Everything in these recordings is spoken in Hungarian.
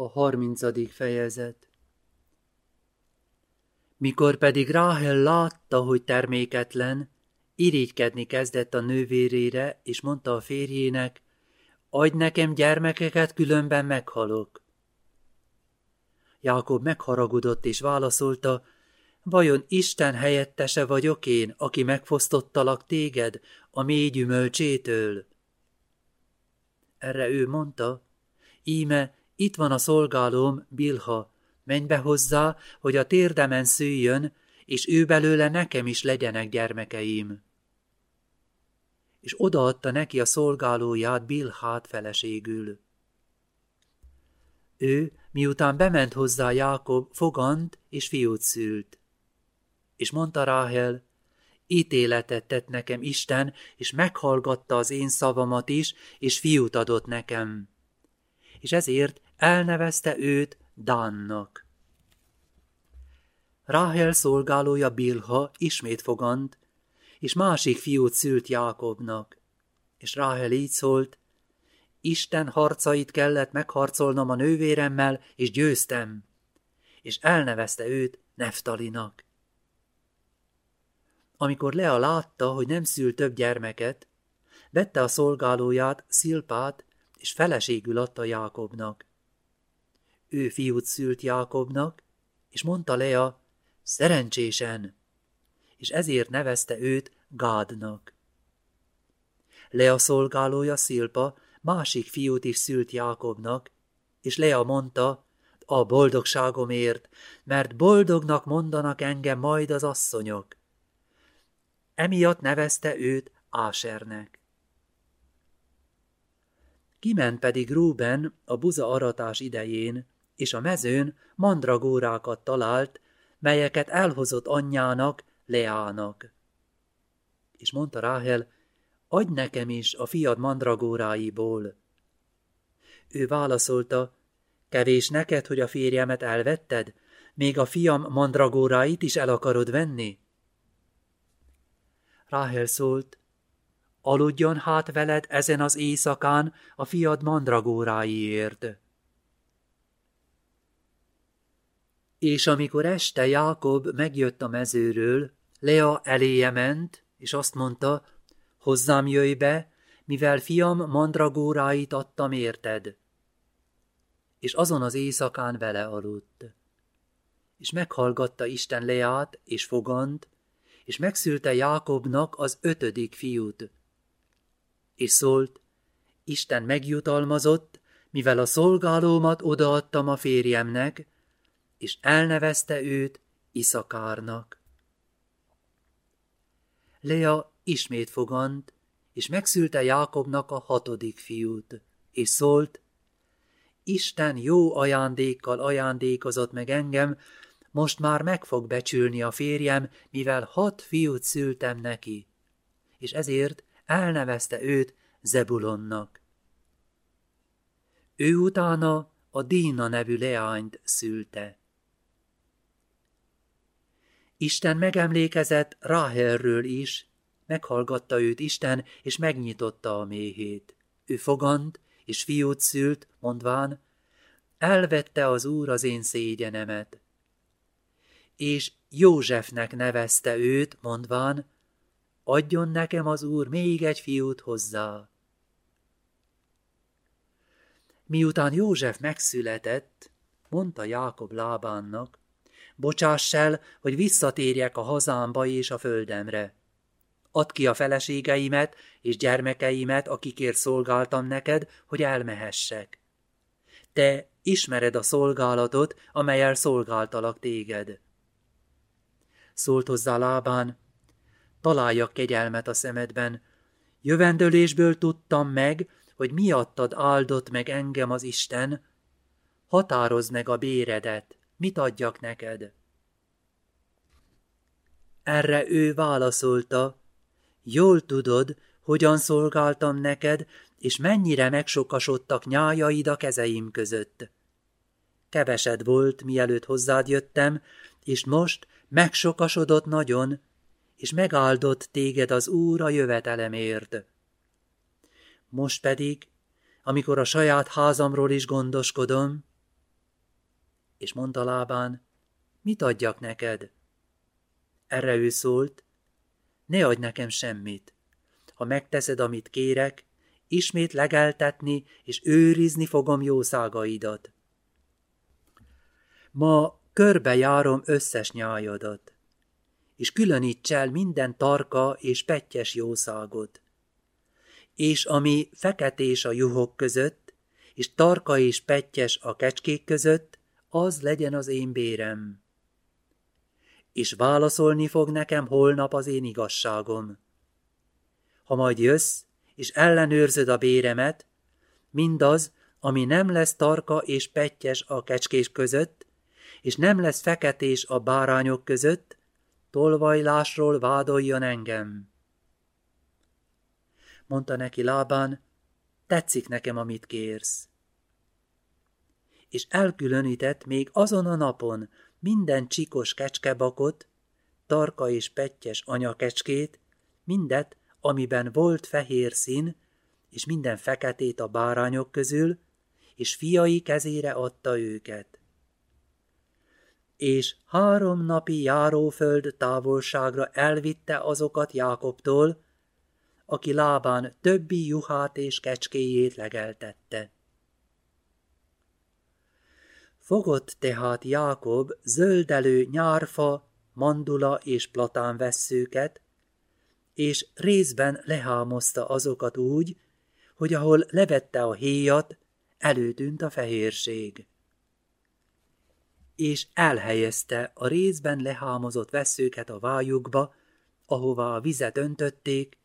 A harmincadik fejezet Mikor pedig Ráhel látta, hogy terméketlen, irigykedni kezdett a nővérére, és mondta a férjének, adj nekem gyermekeket, különben meghalok. Jákob megharagudott és válaszolta, vajon Isten helyettese vagyok én, aki megfosztottalak téged a mély gyümölcsétől? Erre ő mondta, íme, itt van a szolgálóm, Bilha, menj be hozzá, hogy a térdemen szüljön, és ő belőle nekem is legyenek gyermekeim. És odaadta neki a szolgálóját Bilhát feleségül. Ő, miután bement hozzá Jákob, fogant és fiút szült. És mondta Ráhel, ítéletet tett nekem Isten, és meghallgatta az én szavamat is, és fiút adott nekem. És ezért elnevezte őt Dánnak. Ráhel szolgálója Bilha ismét fogant, és másik fiút szült Jákobnak. És Ráhel így szólt, Isten harcait kellett megharcolnom a nővéremmel, és győztem, és elnevezte őt Neftalinak. Amikor Lea látta, hogy nem szül több gyermeket, vette a szolgálóját, Szilpát, és feleségül adta Jákobnak. Ő fiút szült Jákobnak, és mondta Lea, szerencsésen, és ezért nevezte őt Gádnak. Lea szolgálója Szilpa másik fiút is szült Jákobnak, és Lea mondta, a boldogságomért, mert boldognak mondanak engem majd az asszonyok. Emiatt nevezte őt Ásernek. Kiment pedig Rúben a buza aratás idején, és a mezőn mandragórákat talált, melyeket elhozott anyjának, Leának. És mondta Ráhel, adj nekem is a fiad mandragóráiból. Ő válaszolta, kevés neked, hogy a férjemet elvetted, még a fiam mandragóráit is el akarod venni? Ráhel szólt, aludjon hát veled ezen az éjszakán a fiad mandragóráiért. És amikor este Jákob megjött a mezőről, Lea eléje ment, és azt mondta, hozzám jöjj be, mivel fiam mandragóráit adtam érted. És azon az éjszakán vele aludt. És meghallgatta Isten Leát, és fogant, és megszülte Jákobnak az ötödik fiút. És szólt, Isten megjutalmazott, mivel a szolgálómat odaadtam a férjemnek, és elnevezte őt Iszakárnak. Lea ismét fogant, és megszülte Jákobnak a hatodik fiút, és szólt, Isten jó ajándékkal ajándékozott meg engem, most már meg fog becsülni a férjem, mivel hat fiút szültem neki, és ezért elnevezte őt Zebulonnak. Ő utána a Dína nevű leányt szülte. Isten megemlékezett Ráhelről is, meghallgatta őt Isten, és megnyitotta a méhét. Ő fogant, és fiút szült, mondván, elvette az Úr az én szégyenemet. És Józsefnek nevezte őt, mondván, adjon nekem az Úr még egy fiút hozzá. Miután József megszületett, mondta Jákob Lábánnak, bocsáss el, hogy visszatérjek a hazámba és a földemre. Add ki a feleségeimet és gyermekeimet, akikért szolgáltam neked, hogy elmehessek. Te ismered a szolgálatot, amelyel szolgáltalak téged. Szólt hozzá lábán, találjak kegyelmet a szemedben. Jövendőlésből tudtam meg, hogy miattad áldott meg engem az Isten. Határozd meg a béredet, mit adjak neked? Erre ő válaszolta, jól tudod, hogyan szolgáltam neked, és mennyire megsokasodtak nyájaid a kezeim között. Kevesed volt, mielőtt hozzád jöttem, és most megsokasodott nagyon, és megáldott téged az Úr a jövetelemért. Most pedig, amikor a saját házamról is gondoskodom, És mondta Lábán, mit adjak neked? Erre ő szólt, ne adj nekem semmit. Ha megteszed, amit kérek, ismét legeltetni és őrizni fogom jószágaidat. Ma körbejárom összes nyájadat, és különíts el minden tarka és pettyes jószágot. És ami feketés a juhok között, és tarka és pettyes a kecskék között, az legyen az én bérem. És válaszolni fog nekem holnap az én igazságom. Ha majd jössz, és ellenőrzöd a béremet, mindaz, ami nem lesz tarka és pettyes a kecskés között, és nem lesz feketés a bárányok között, tolvajlásról vádoljon engem. Mondta neki Lábán, tetszik nekem, amit kérsz. És elkülönített még azon a napon minden csikos kecskebakot, tarka és pettyes anyakecskét, mindet, amiben volt fehér szín, és minden feketét a bárányok közül, és fiai kezére adta őket. És három napi járóföld távolságra elvitte azokat Jákobtól, aki lábán többi juhát és kecskéjét legeltette. Fogott tehát Jákob zöldelő nyárfa, mandula és platán vesszőket, és részben lehámozta azokat úgy, hogy ahol levette a héjat, előtűnt a fehérség. És elhelyezte a részben lehámozott veszőket a vájukba, ahová a vizet öntötték,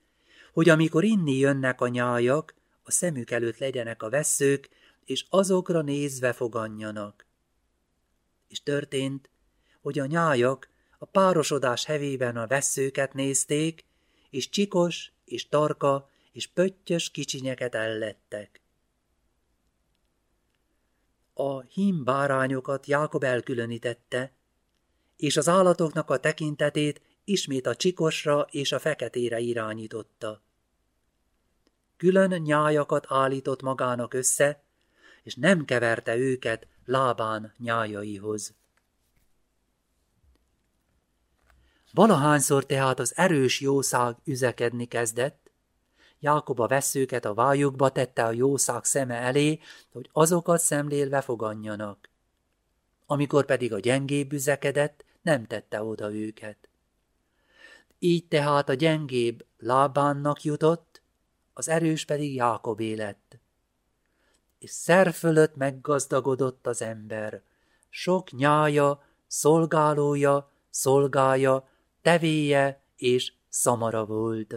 hogy amikor inni jönnek a nyájak, a szemük előtt legyenek a veszők, és azokra nézve foganjanak. És történt, hogy a nyájak a párosodás hevében a veszőket nézték, és csikos, és tarka, és pöttyös kicsinyeket ellettek. A hím bárányokat Jákob elkülönítette, és az állatoknak a tekintetét ismét a csikosra és a feketére irányította. Külön nyájakat állított magának össze, és nem keverte őket lábán nyájaihoz. Valahányszor tehát az erős jószág üzekedni kezdett, Jákob a veszőket a vájukba tette a jószág szeme elé, hogy azokat szemlélve foganjanak. Amikor pedig a gyengébb üzekedett, nem tette oda őket. Így tehát a gyengébb lábánnak jutott, az erős pedig Jákobé lett. És szer fölött meggazdagodott az ember, sok nyája, szolgálója, szolgája, tevéje és szamara volt.